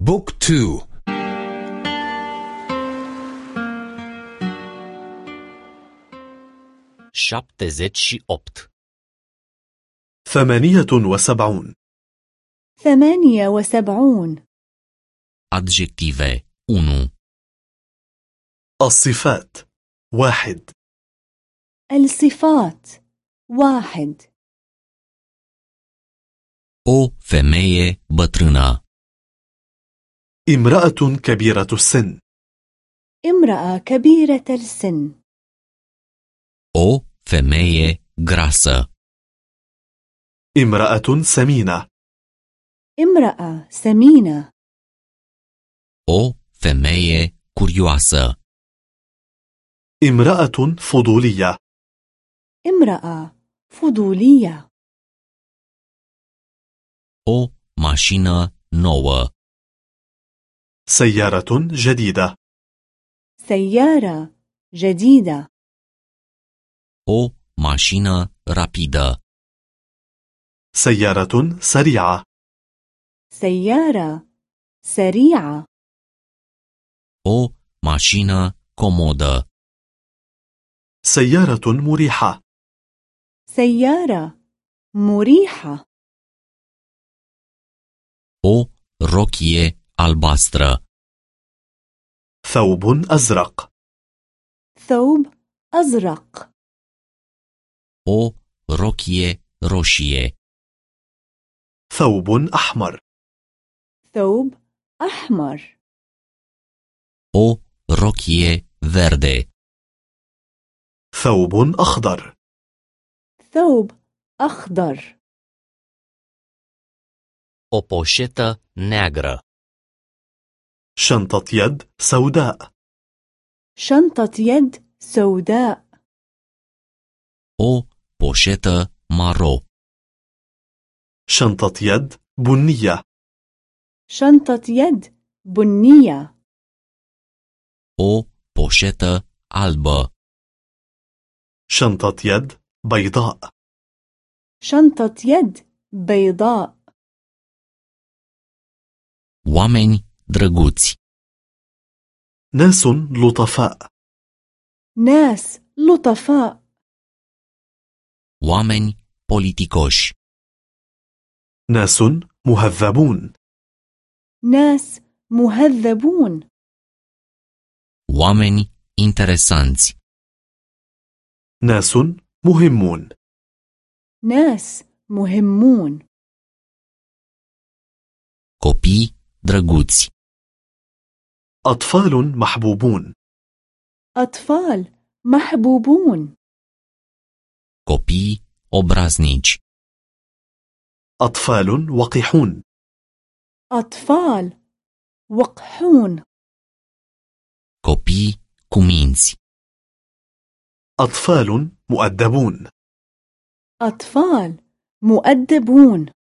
بوك تو. șaptezeci și opt ثمانية وسبعون. ثمانية وسبعون. Adjective 1 الصفات. واحد. الصفات. واحد. O femeie bătrână. امرأة كبيرة السن. امرأة كبيرة السن. O femeie grasă. امرأة سمينة. امرأة سمينة. O femeie curioasă. امرأة فضولية. امرأة فضولية. O mașină nouă. سيارة جديدة. سيارة جديدة. O mașină rapidă. سيارة سريعة. سيارة سريعة. O mașină comodă. سيارة مريحة. سيارة مريحة. O rochie البسترة ثوب أزرق. ثوب أزرق. أو روكية روشية ثوب أحمر. ثوب أحمر. أو روكية verde. ثوب أخضر. ثوب أخضر. O poșetă neagră. شنطة يد سوداء. شنطة يد سوداء. O poșetă maro. شنطة يد بنية. شنطة يد بنية. O poșetă albă. شنطة يد بيضاء. شنطة يد بيضاء. Oameni drăguți ناس لطفاء ناس لطفاء oameni politicoși ناس مهذبون ناس مهذبون oameni interesanți ناس مهمون ناس مهمون copii drăguți أطفال محبوبون. أطفال محبوبون. Copii obraznici. أطفال وقحون. أطفال وقحون. Copii cu minți أطفال مؤدبون. أطفال مؤدبون.